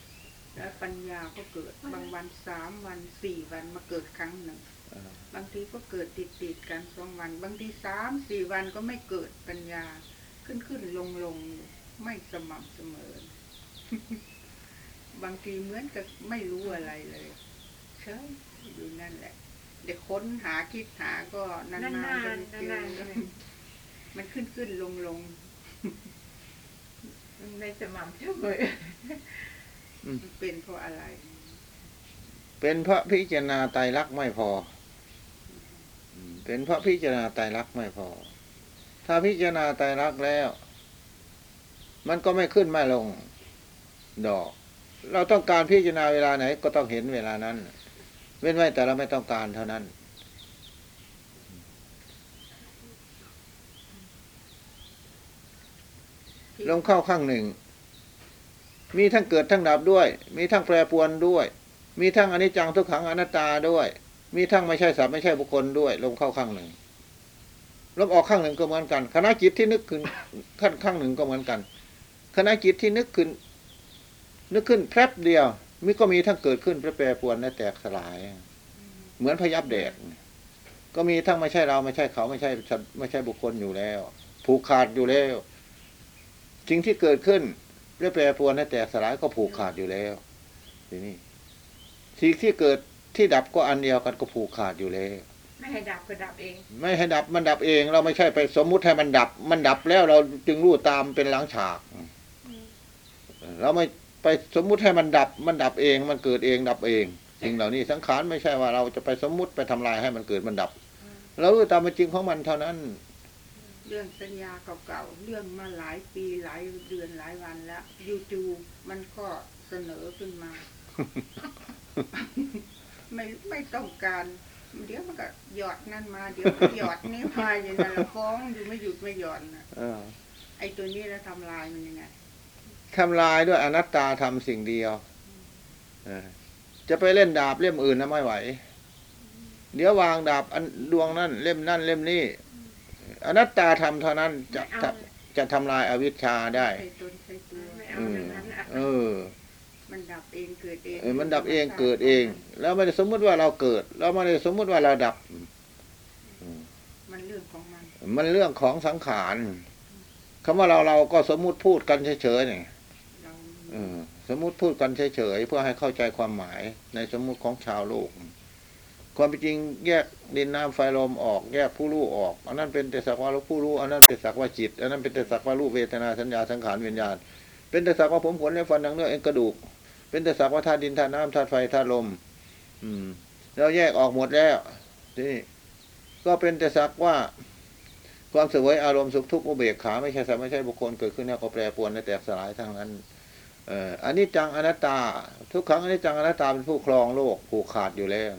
Speaker 3: แล้วปัญญาก็เกิดบางวันสามวันสี่วันมาเกิดครั้งหนึ่ง
Speaker 1: เออ
Speaker 3: บางทีก็เกิดติดติดๆกันสองวัน บางทีสามสี่วันก็ไม่เกิดปัญญาขึ้นขึ้นลงลงไม่สม่ำเสมอ บางทีเหมือนกับไม่รู้อะไรเลยเฉยอยู่นั่นแหละ เดี๋ยวค้นหาคิดหาก็นาน
Speaker 2: นาน
Speaker 3: ๆ
Speaker 2: ๆ
Speaker 3: จะเจ
Speaker 2: นาน
Speaker 3: อมันขึ้นขึ้นลงลง
Speaker 2: ๆมันไม่สม่ำเสมอ
Speaker 3: มันเป็นเพราะอะไร
Speaker 1: เป็นเพราะพิจารณาไตรลักษณ์ไม่พออืมเป็นเพราะพิจารณาไตรลักษณ์ไม่พอ ถ้าพิจารณาไตรลักษณ์แล้ว มันก็ไม่ขึ้นไม่ลง ดอก เราต้องการพิจารณาเวลาไหน ก็ต้องเห็นเวลานั้น เว้นไว้แต่เราไม่ต้องการเท่านั้นลงเข้าข้างหนึ่ง มีทั้งเกิดทั้งดับด้วย มีทั้งแปรปวนด้วย มีทั้งอนิจจังทุกขังอนัตตาด้วย มีทั้งไม่ใช่สัตว์ไม่ใช่บุคคลด้วยลงเข้าข้างหนึ่งลบออกข้างหนึ่งก็เหมือนกันคณะจิตที่นึกขึ้นขั้นข้างหนึ่งก็เหมือนกันคณะจิตที่นึกขึ้น นึกขึ้นแป๊บเดียวมิก็มีทั้งเกิดขึ้นแปรปรวนและแตกสลาย เหมือนพยับแดดก็มีทั้งไม่ใช่เราไม่ใช่เขาไม่ใช่สัตว์ไม่ใช่บุคคลอยู่แล้ว ผูกขาดอยู่แล้วสิ่งที่เกิดขึ้นเรื่อแปรปรวนและแตกสลายก็ผูกขาดอยู่แล้วทีนี้สิ่งที่เกิดที่ดับก็อันเดียวกันก็ผูกขาดอยู่แล้ว
Speaker 2: ไม่ให้ดับก็ดับเอง
Speaker 1: ไม่ให้ดับมันดับเอง เราไม่ใช่ไปสมมุติให้มันดับ มันดับแล้วเราจึงรู้ตามเป็นหลังฉาก เราไม่ไป สมมุติให้มันดับมันดับเอง มันเกิดเองดับเอง สิ่งเหล่านี้สังขารไม่ใช่ว่าเราจะไปสมมุติไปทำลายให้มันเกิดมันดับเรารู้ตามเป็นจริงของมันเท่านั้น
Speaker 3: เรื่องสัญญาเก่าๆเรื่องมาหลายปีหลายเดือนหลายวันแล้วยูๆมันก็เสนอขึ้นมา ไม่ไม่ต้องการเดี๋ยวมันก็หยอดนั่นมาเดี๋ยวมันหยอดนี่มาอย่างนั้นละฟ้องอยู่ไม่หยุดไม่หย่อนนะ
Speaker 1: เออ
Speaker 3: ไอ้ตัวนี้แล้วทำลายมันยังไง
Speaker 1: ทำลายด้วยอนัตตาทำสิ่งเดียวเออจะไปเล่นดาบเล่มอื่นนะไม่ไหว เดี๋ยววางดาบอันดวงนั่นเล่มนั่นเล่มนี้อนัตตาทำเท่านั้นจะ
Speaker 2: ไม่เอา
Speaker 1: จะจะทำลายอาวิชชาได้
Speaker 3: ใช้ตนใช้ตัว
Speaker 2: ไม่เอา
Speaker 1: อืม
Speaker 2: เรื่องนั้นอะ
Speaker 1: เออ
Speaker 3: มันดับเองเกิดเอง
Speaker 1: เออมันดับเองเกิดเอง แล้วไม่ได้สมมุติว่าเราเกิด แล้วไม่ได้สมมุติว่าเราดับ
Speaker 3: มันเรื่องของมัน
Speaker 1: มันเรื่องของสังขารคำว่าเราเราก็สมมุติพูดกันเฉยๆเนี่ย
Speaker 3: เรา
Speaker 1: เออ สมมุติพูดกันเฉยๆเพื่อให้เข้าใจความหมายในสมมุติของชาวโลก ความเป็นจริงแยกดินน้ำไฟลมออก แยกผู้รู้ออก อันนั้นเป็นแต่สักว่าผู้รู้อันนั้นเป็นสักว่าจิต อันนั้นเป็นแต่สักว่ารูปเวทนาสัญญาสังขารวิญญาณ เป็นแต่สักว่าผมขนและฟันดังเนื้อเอ็นกระดูก เป็นแต่สักว่าธาตุดินธาตุน้ำธาตุไฟธาตุลม อืมเราแยกออกหมดแล้วทีนี่ก็เป็นแต่สักว่าความเสวยอารมณ์สุขทุกข์อุเบกขาไม่ใช่สัตว์ไม่ใช่บุคคลเกิดขึ้นแล้วก็แปรปรวนและแตกสลายทั้งนั้น อันนี้จังอนัตตา ทุกครั้งอันนี้จังอนัตตาเป็นผู้ครองโลกผูกขาดอยู่แล้ว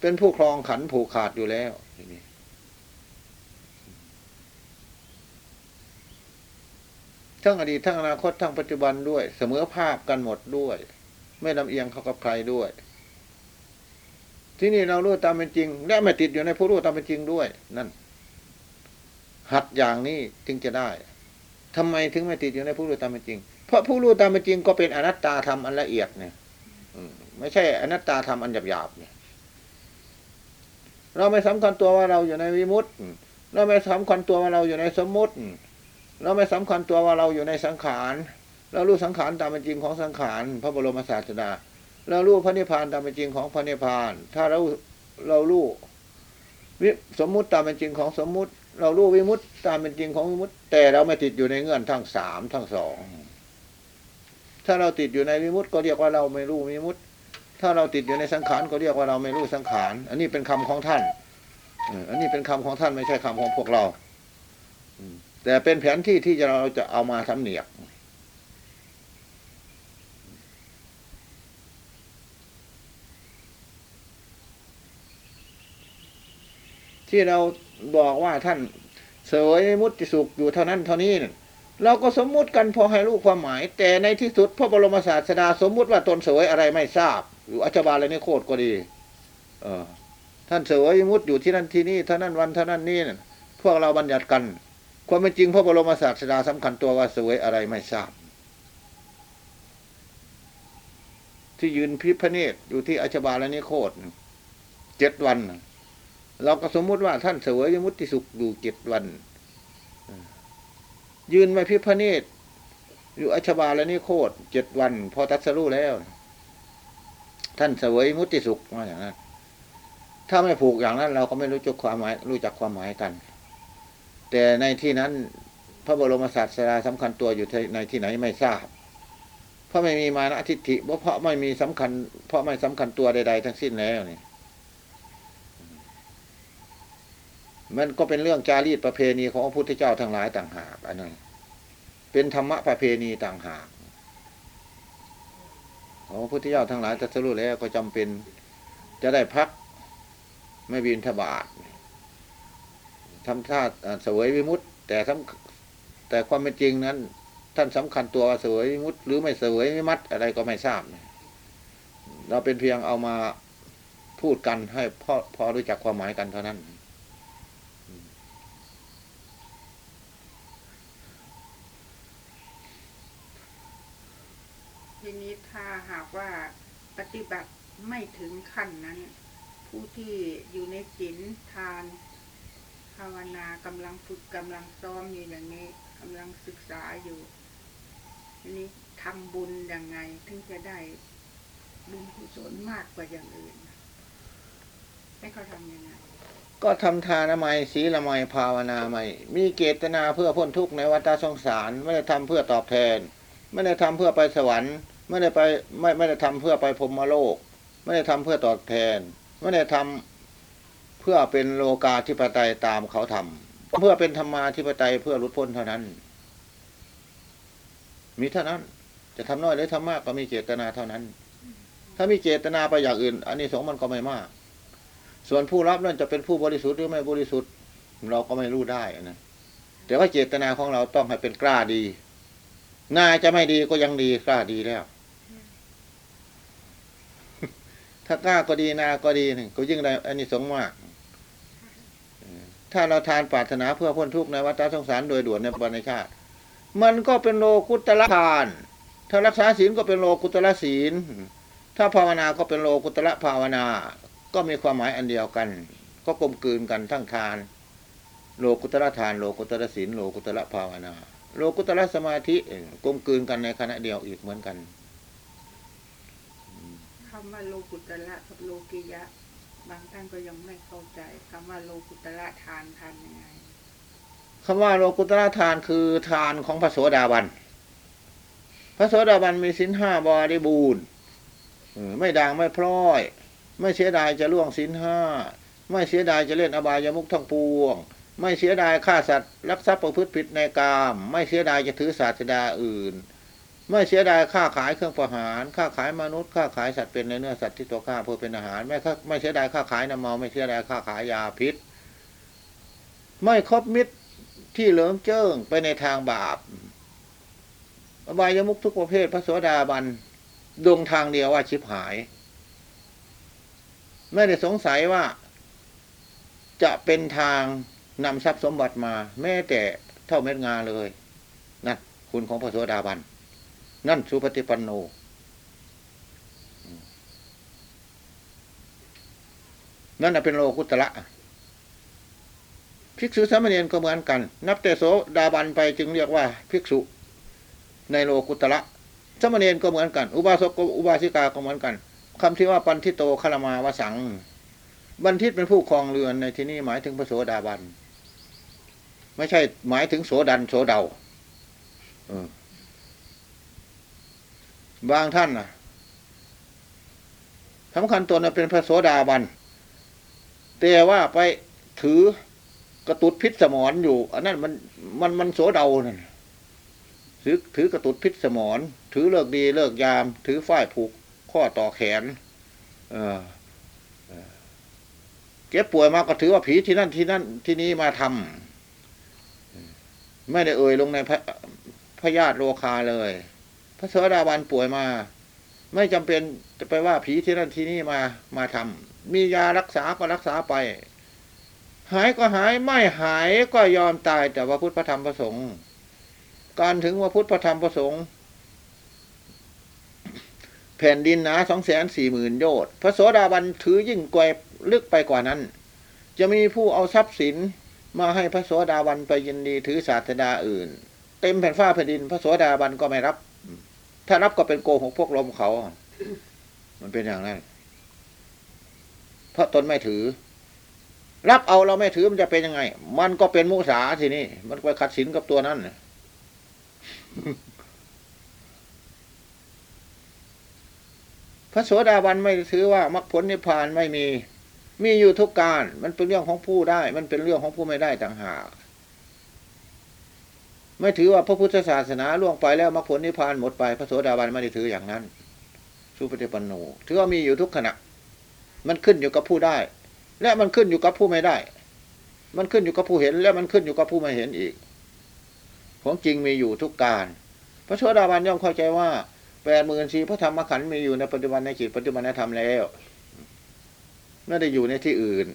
Speaker 1: เป็นผู้ครองขันผูกขาดอยู่แล้วทีนี้ทั้งอดีตทั้งอนาคตทั้งปัจจุบันด้วย เสมอภาคกันหมดด้วย ไม่ลำเอียงเข้ากับใครด้วย ที่นี่เรารู้ตามเป็นจริง และไม่ติดอยู่ในผู้รู้ตามเป็นจริงด้วย นั่น หัดอย่างนี้จึงจะได้ทำไมถึงไม่ติดอยู่ในผู้รู้ตามเป็นจริง เพราะผู้รู้ตามเป็นจริงก็เป็นอนัตตาธรรมอันละเอียดเนี่ยไม่ใช่อนัตตาธรรมอันหยาบๆเนี่ย เราไม่สำคัญตัวว่าเราอยู่ในวิมุตติเราไม่สำคัญตัวว่าเราอยู่ในสมมุติเราไม่สำคัญตัวว่าเราอยู่ในสังขารเรารู้สังขารตามเป็นจริงของสังขารพระบรมศาสดาเรารู้พระนิพพานตามเป็นจริงของพระนิพพาน ถ้าเราเรารู้วิสมมุติตามเป็นจริงของสมมุติ เรารู้วิมุตติตามเป็นจริงของวิมุตติแต่เราไม่ติดอยู่ในเงื่อนทั้งสามทั้งสอง ถ้าเราติดอยู่ในวิมุตติก็เรียกว่าเราไม่รู้วิมุตติถ้าเราติดอยู่ในสังขารก็เรียกว่าเราไม่รู้สังขาร อันนี้เป็นคำของท่านอันนี้เป็นคำของท่านไม่ใช่คำของพวกเราแต่เป็นแผนที่ที่เราจะเอามาทำเนียบที่เราบอกว่าท่านเสวยมุติสุขอยู่เท่านั้นเท่านี้น่ เราก็สมมุติกันพอให้รู้ความหมาย แต่ในที่สุดพระบรมศาสดาสมมุติว่าตนเสวยอะไรไม่ทราบ อยู่อัจบาลอะไรนี่โคตรก็ดี เออ ท่านเสวยมุติอยู่ที่นั่นที่นี่เท่านั้นวันเท่านั้นนี่น่ะพวกเราบัญญัติกัน ความเป็นจริงพระบรมศาสดาสำคัญตัวว่าเสวยอะไรไม่ทราบ ที่ยืนพิพเนตอยู่ที่อัชบาลนิโคตเจ็ดวัน เราก็สมมุติว่าท่านเสวยมุติสุขอยู่เจ็ดวัน ยืนไว้พิพเนตรอยู่อัชบาลนิโคตเจ็ดวัน พอตัดสรู้แล้ว ท่านเสวยมุติสุขมาอย่างนั้น ถ้าไม่ผูกอย่างนั้น เราก็ไม่รู้จักความหมาย รู้จักความหมายกัน แต่ในที่นั้น พระบรมศาสดาสำคัญตัวอยู่ในที่ไหนไม่ทราบ เพราะไม่มีมานะทิฏฐิเพราะไม่มีสำคัญ เพราะไม่สำคัญตัวใด ๆ ทั้งสิ้นแล้วนี่ มันก็เป็นเรื่องจารีตประเพณีของพระพุทธเจ้าทั้งหลายต่างหากอันนั้นเป็นธรรมะประเพณีต่างหากของพระพุทธเจ้าทั้งหลายตรัสรู้แล้วก็จำเป็นจะได้พักไม่บินทบาททำท่าเสวยวิมุตติแต่แต่ความเป็นจริงนั้น ท่านสำคัญตัวเสวยวิมุตติหรือไม่เสวยวิมัตติอะไรก็ไม่ทราบ เราเป็นเพียงเอามาพูดกันให้พอพอรู้จักความหมายกันเท่านั้น
Speaker 3: ทีนี้ถ้าหากว่าปฏิบัติไม่ถึงขั้นนั้น ผู้ที่อยู่ในศีลทานภาวนากำลังฝึกกำลังซ้อมอยู่อย่างนี้กำลังศึกษาอยู่นี้ทำบุญยังไง ถึงจะได้บุญกุศลมากกว่าอย่างอื่นให้เขาทำยังไง
Speaker 1: ก็ทำทานะไมยศีละไมยภาวนาไมยมีเจตนาเพื่อพ้นทุกข์ในวัฏสงสาร ไม่ได้ทำเพื่อตอบแทน ไม่ได้ทำเพื่อไปสวรรค์ ไม่ได้ไปไม่ไม่ได้ทำเพื่อไปพรมโลก ไม่ได้ทำเพื่อตอบแทน ไม่ได้ทำเพื่อเป็นโลกาธิปไตยตามเขาทำเพื่อเป็นธรรมาธิปไตยเพื่อหลุดพ้นเท่านั้น มีเท่านั้น จะทำน้อยหรือทำมากก็มีเจตนาเท่านั้น ถ้ามีเจตนาไปอย่างอื่น อันนี้สงมันก็ไม่มาก ส่วนผู้รับนั่นจะเป็นผู้บริสุทธิ์หรือไม่บริสุทธิ์ เราก็ไม่รู้ได้นะแต่ว่าเจตนาของเราต้องให้เป็นกล้าดีน่าจะไม่ดีก็ยังดีกล้าดีแล้ว ถ้ากล้าก็ดีนาก็ดีนี่ก็ยิ่งได้อันนี้สงส์มาก ถ้าเราทานปรารถนาเพื่อพ้นทุกข์ในวัฏสงสารโดยด่วนในบรรชาติ มันก็เป็นโลกุตละทาน ถ้ารักษาศีลก็เป็นโลกุตละศีล ถ้าภาวนาก็เป็นโลกุตละภาวนา ก็มีความหมายอันเดียวกัน ก็กลมกลืนกันทั้งทาน โลกุตละทานโลกุตละศีลโลกุตละภาวนา โลกุตละสมาธิกลมกลืนกันในขณะเดียวอีกเหมือนกัน
Speaker 3: คำว่าโลกุตละกับโลกิยะ บางท่านก็ยังไม่เข้าใจคำว่าโลกุตละทานทานยังไง
Speaker 1: คำว่าโลกุตละทานคือทานของพระโสดาบัน พระโสดาบันมีสินห้าบริบูรณ์ไม่ด่างไม่พร้อย ไม่เสียดายจะล่วงสินห้า ไม่เสียดายจะเล่นอบายามุขทั้งปวง ไม่เสียดายฆ่าสัตว์รักทรัพย์ประพฤติผิดในกาม ไม่เสียดายจะถือศาสดาอื่น ไม่เสียดายค่าขายเครื่องประหารค่าขายมนุษย์ค่าขายสัตว์เป็นในเนื้อสัตว์ที่ตัวฆ่าเพื่อเป็นอาหาร ไม่ค่าไม่เสียดายค่าขายน้ำเมาไม่เสียดายค่าขายยาพิษ ไม่คบมิตรที่เหลิงเจิ้งไปในทางบาปอบายมุขทุกประเภทพระโสดาบันดวงทางเดียวว่าชิบหาย ไม่ได้สงสัยว่า จะเป็นทางนำทรัพย์สมบัติมา แม้แต่เท่าเม็ดงาเลยนั่นคุณของพระโสดาบัน นั่นสุปฏิปันโนนั่นเป็นโลกุตระภิกษุสามเณรก็เหมือนกัน นับแต่โสดาบันไปจึงเรียกว่าภิกษุ ในโลกุตระสามเณรก็เหมือนกัน อุบาสกอุบาสิกาก็เหมือนกันคำที่ว่าปันทิโตคารมาวสัง บันทิตเป็นผู้ครองเรือนในที่นี้หมายถึงพระโสดาบัน ไม่ใช่หมายถึงโสดันโสเดา เออ บางท่านนะสำคัญตัวนั้นเป็นพระโสดาบัน แต่ว่าไปถือกระตุดพิษสมอนอยู่ อันนั้นมันมันมันโสเดานั่นถือถือกระตุดพิษสมอนถือเลิกดีเลิกยาม ถือฝ้ายผูกข้อต่อแขน เออเก็บป่วยมาก็ถือว่าผีที่นั่นที่นั่นที่นี้มาทำไม่ได้เอ่ยลงในพระพญาติโลคาเลย ระโสดาบันป่วยมา ไม่จำเป็นจะไปว่าผีที่นั่นที่นี่มามาทำมียารักษาก็รักษาไป หายก็หายไม่หายก็ยอมตายแต่ว่าพุทธพระธรรมพระสงฆ์การถึงว่าพุทธพระธรรมพระสงฆ์แผ่นดินหนาสองแสนสี่หมื่นโยชน์พระโสดาบันถือยิ่งกว่าลึกไปกว่านั้น จะมีผู้เอาทรัพย์สินมาให้พระโสดาบันไปยินดีถือศาสดาอื่น เต็มแผ่นฟ้าแผ่นดิน พระโสดาบันก็ไม่รับ ถ้ารับก็เป็นโกหกพวกลมเขา มันเป็นอย่างนั้น เพราะตนไม่ถือ รับเอาเราไม่ถือมันจะเป็นยังไง มันก็เป็นมุสาทีนี่ มันไปขัดสินกับตัวนั้นพระโสดาบันไม่ถือว่ามรรคผลนิพพานไม่มี มีอยู่ทุกการ มันเป็นเรื่องของผู้ได้ มันเป็นเรื่องของผู้ไม่ได้ต่างหาก ไม่ถือว่าพระพุทธศาสนาล่วงไปแล้วมรรคผลนิพพานหมดไปพระโสดาบันไม่ได้ถืออย่างนั้นสุปฏิปันโนถือว่ามีอยู่ทุกขณะ มันขึ้นอยู่กับผู้ได้ และมันขึ้นอยู่กับผู้ไม่ได้ มันขึ้นอยู่กับผู้เห็น และมันขึ้นอยู่กับผู้ไม่เห็นอีก ของจริงมีอยู่ทุกการ พระโสดาบันย่อมเข้าใจว่าแปดหมื่นสี่พระธรรมขันธ์มีอยู่ในปัจจุบันในจิตปัจจุบันธรรมแล้วไม่ได้อยู่ในที่อื่น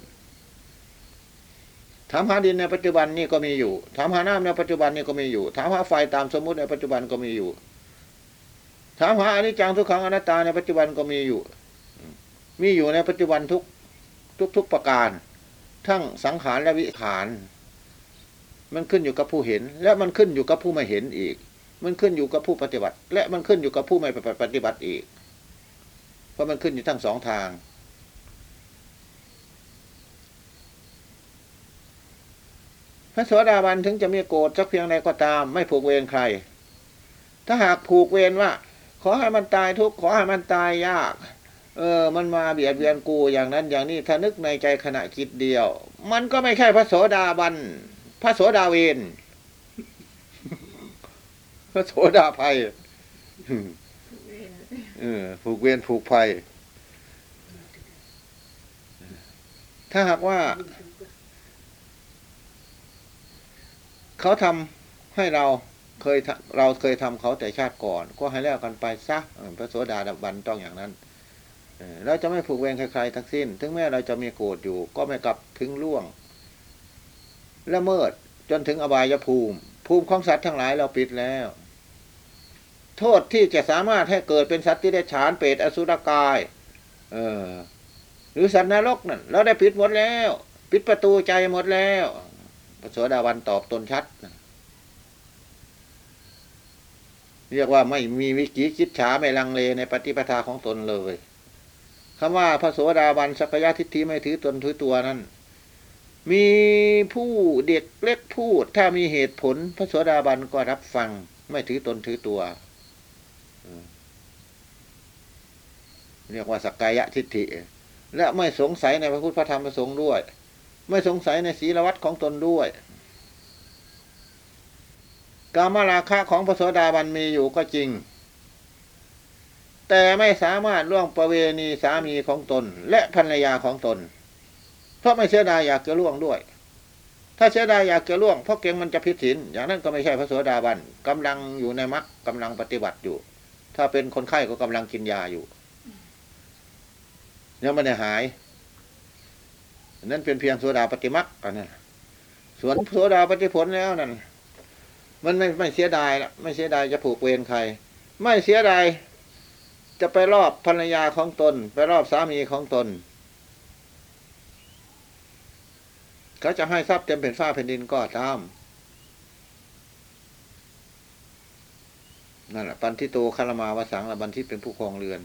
Speaker 1: ถามหาดินในปัจจุบันนี่ก็มีอยู่ ถามหาน้ำในปัจจุบันนี่ก็มีอยู่ ถามหาไฟตามสมมุติในปัจจุบันก็มีอยู่ ถามหาอนิจจังทุกขังอนัตตาในปัจจุบันก็มีอยู่ มีอยู่ในปัจจุบันทุกทุกทุกประการ ทั้งสังขารและวิขาร มันขึ้นอยู่กับผู้เห็น และมันขึ้นอยู่กับผู้ไม่เห็นอีก มันขึ้นอยู่กับผู้ปฏิบัติ และมันขึ้นอยู่กับผู้ไม่ปฏิบัติอีก เพราะมันขึ้นอยู่ทั้งสองทาง ระโสดาบันถึงจะมีโกรธสักเพียงใดก็ตาม ไม่ผูกเวรใคร ถ้าหากผูกเวรว่า ขอให้มันตายทุกข์ขอให้มันตายยาก เออ มันมาเบียดเบียนกูอย่างนั้นอย่างนี้ถ้านึกในใจขณะคิดเดียว มันก็ไม่ใช่พระโสดาบันพระโสดาเวนพระโสดาภัยเออผูกเวรผูกภัย ถ้าหากว่า เขาทำให้เราเคยเราเคยทำเขาแต่ชาติก่อน ก็ให้แล้วกันไปซะพระโสดาบันต้องอย่างนั้นเออเราจะไม่ผูกเวรใครๆทั้งสิ้น ถึงแม้เราจะมีโกรธอยู่ ก็ไม่กลับถึงล่วงละเมิดจนถึงอบายภูมิ ภูมิของสัตว์ทั้งหลายเราปิดแล้ว โทษที่จะสามารถให้เกิดเป็นสัตว์ที่ได้ฉานเปรตอสุรกาย เออ หรือสัตว์นรกนั่นเราได้ปิดหมดแล้ว ปิดประตูใจหมดแล้ว พระโสดาบันตอบตนชัดเรียกว่าไม่มีวิกิคิดฉาไม่ลังเลในปฏิปทาของตนเลยคำว่าพระโสดาบันสักยะทิฏฐิไม่ถือตนถือตัวนั้น มีผู้เด็กเล็กพูด ถ้ามีเหตุผล พระโสดาบันก็รับฟัง ไม่ถือตนถือตัว เรียกว่าสักกายะทิฏฐิ และไม่สงสัยในพระพุทธพระธรรมพระสงฆ์ด้วย ไม่สงสัยในศีลวัตของตนด้วย กามราคะของพระโสดาบันมีอยู่ก็จริง แต่ไม่สามารถล่วงประเวณีสามีของตน และภรรยาของตน เพราะไม่เสียดายอยากจะล่วงด้วย ถ้าเสียดายอยากจะล่วงเพราะเก่งมันจะผิดศีลอย่างนั้นก็ไม่ใช่พระโสดาบันกำลังอยู่ในมรรคกำลังปฏิบัติอยู่ ถ้าเป็นคนไข้ก็กำลังกินยาอยู่ยังไม่ได้หาย นั่นเป็นเพียงโสดาปฏิมักกันนะส่วนโสดาปฏิผลแล้วนั่นมันไม่ไม่เสียดายละไม่เสียดายจะผูกเวรใคร ไม่เสียดายจะไปรอบภรรยาของตน ไปรอบสามีของตน เขาจะให้ทรัพย์เต็มแผ่นฟ้าแผ่นดินก็ตามนั่นแหละปันทิโตคารมาวสังละบันทิตเป็นผู้ครองเรือน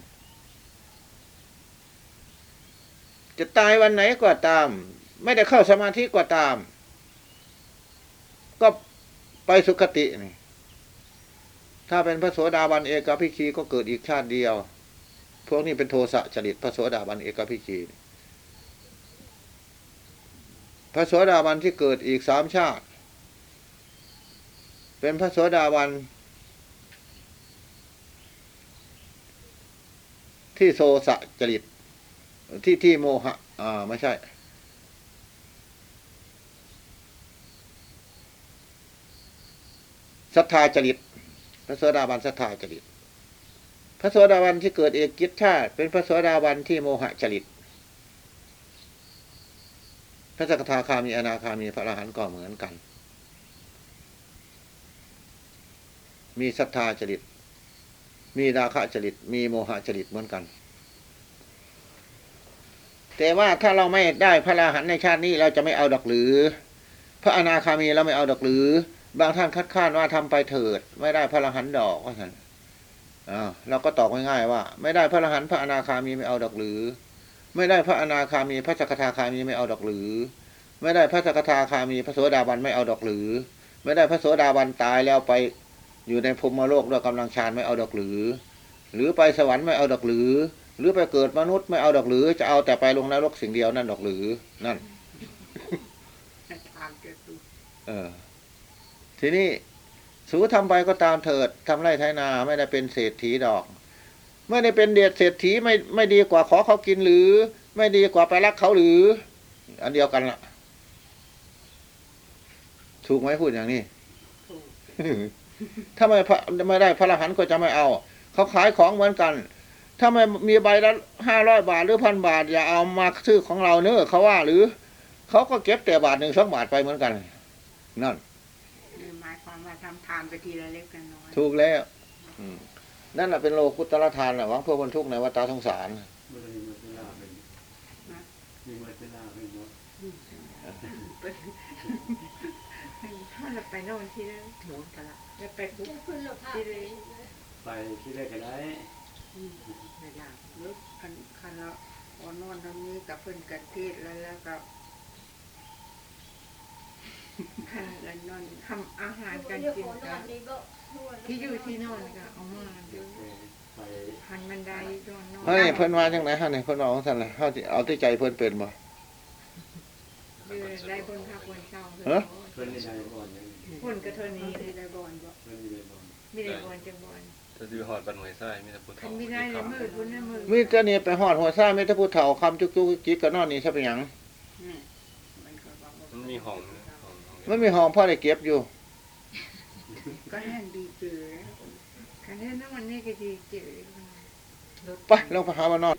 Speaker 1: จะตายวันไหนก็ตาม ไม่ได้เข้าสมาธิก็ตาม ก็ไปสุคตินี่ถ้าเป็นพระโสดาบันเอกพิคีก็เกิดอีกชาติเดียว พวกนี้เป็นโทสะจริตพระโสดาบันเอกพิคีพระโสดาบันที่เกิดอีกสามชาติ เป็นพระโสดาบันที่โทสะจริต ที่ที่โมหะ อ่า ไม่ใช่ ศรัทธาจริต พระโสดาบันศรัทธาจริต พระโสดาบันที่เกิดเอกกิจชาติ เป็นพระโสดาบันที่โมหะจริต พระสกทาคามีอนาคามีพระอรหันต์ก็เหมือนกัน มีศรัทธาจริต มีราคะจริต มีโมหะจริตเหมือนกัน แต่ว่าถ้าเราไม่ได้พระราหันในชาตินี้เราจะไม่เอาดอกหรือ พระอนาคามีเราไม่เอาดอกหรือ บางท่านคัดค้านว่าทำไปเถิด ไม่ได้พระอรหันดอกว่าท่านอ้าเราก็ตอบง่ายๆว่า ไม่ได้พระอรหันต์พระอนาคามีไม่เอาดอกหรือ ไม่ได้พระอนาคามีพระสกทาคามีไม่เอาดอกหรือ ไม่ได้พระสกทาคามีพระโสดาบันไม่เอาดอกหรือ ไม่ได้พระโสดาบันตายแล้วไปอยู่ในพรมโลกด้วยกำลังฌานไม่เอาดอกหรือ หรือไปสวรรค์ไม่เอาดอกหรือ หรือไปเกิดมนุษย์ไม่เอาดอกหรือ จะเอาแต่ไปลงนรกสิ่งเดียวนั่นดอกหรือ นั่น
Speaker 3: ทางจะดู
Speaker 1: เออ ทีนี้สูทำไปก็ตามเถิดทำไร่ไถนาไม่ได้เป็นเศรษฐีดอกไม่ได้เป็นเดียดเศรษฐีไม่ไม่ดีกว่าขอเขากินหรือ ไม่ดีกว่าไปรักเขาหรือ อันเดียวกันละถูกไหมพูดอย่างนี้
Speaker 3: ถูก
Speaker 1: ถ้าไม่พระไม่ได้พระอรหันต์ก็จะไม่เอา เขาขายของเหมือนกัน ถ้าไม่มีใบละห้าร้อยบาทหรือพันบาท อย่าเอามาซื้อของเราเนอะเขาว่าหรือเขาก็เก็บแต่บาทหนึ่งสองบาทไปเหมือนกัน นั่น
Speaker 3: นี่หมายความว่าทำทานไปทีละเล็กละน้อย
Speaker 1: ถูกแล้วอืมนั่นแหละเป็นโลกุตตรทานน่ะหวังเพื่อคนทุกข์ในวัฏสงสาร
Speaker 5: ไม่ได้มีเวลาเป็นมีเวลาเป็นเนาะ
Speaker 2: ถ้าเราไปโน่นที่นั่น
Speaker 3: หมูกะละ
Speaker 2: จะไปปุ๊บ
Speaker 4: คุณภาพ
Speaker 2: ที่เลย
Speaker 5: ไปที่แรกก็ได้
Speaker 3: เวลาลึกคันคันละพอนอนทำนี้กับเพื่อนกันเทศแล้วแล้วก็
Speaker 2: คัน
Speaker 3: แล้วนอน
Speaker 2: ทำอาหารการ
Speaker 4: เรื่อง
Speaker 2: กิน
Speaker 4: ของน
Speaker 2: กั
Speaker 4: อนนนี่ก็
Speaker 2: ที่อยู่ที่โน่นก็เอามา
Speaker 5: เดี๋ยวไป
Speaker 2: คันบันไดโดนนอน
Speaker 1: เฮ้ยเพิ่นว่าจังไหนฮะเนี่ยเพิ่นว่าของท่านเลยเฮาสิเอาที่ใจเพิ่นเป็นบ่
Speaker 2: ยืนได้บนพักบนเช่า
Speaker 1: ฮะ
Speaker 5: เพื่อนในใจก่อนยัง
Speaker 2: คนกระเทนนี้
Speaker 3: ที่ได้บอลบอก
Speaker 5: เพื่อนมีเลยบอก
Speaker 2: มีแต่บอล จะบอล
Speaker 6: ถ้าดูหอดบันหวยไส้มีแต่พุทธ
Speaker 2: คันไม่ได้เลยมืดพุ่นนะมืด
Speaker 1: มีแต่นี่ไปฮอดหัวซ่ามีแต่ผู้เฒ่าคำจุกจุกจิกก็นอนนี่ซะเป็นหยัง
Speaker 3: นี่มันก็บอกว่า
Speaker 6: มันมีห้องนะห้องห้อง
Speaker 1: มันมีห้องพ่อได้เก็บอยู่
Speaker 3: ก็แห้งดีเจือ
Speaker 2: คันนี้นั่นวันนี้ก็ดีเจ๋อ
Speaker 1: ไปลงไปหาว่านอน